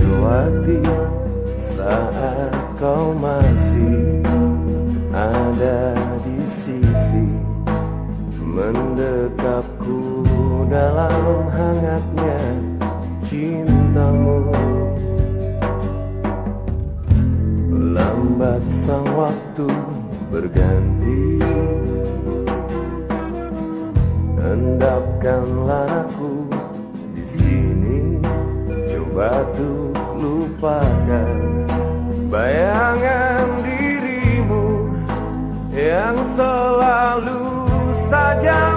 lewati saat kau masih ada di sisi mendekapku dalam hangatnya cintamu. Lambat sang waktu berganti. Endapkanlah aku di sini. Coba tuh lupakan bayangan dirimu Yang selalu saja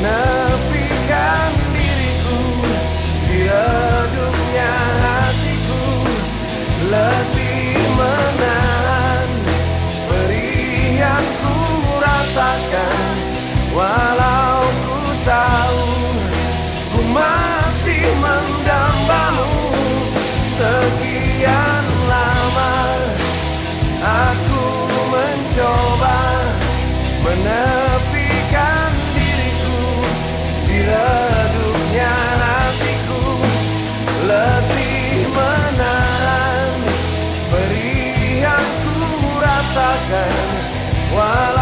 night. shotgun while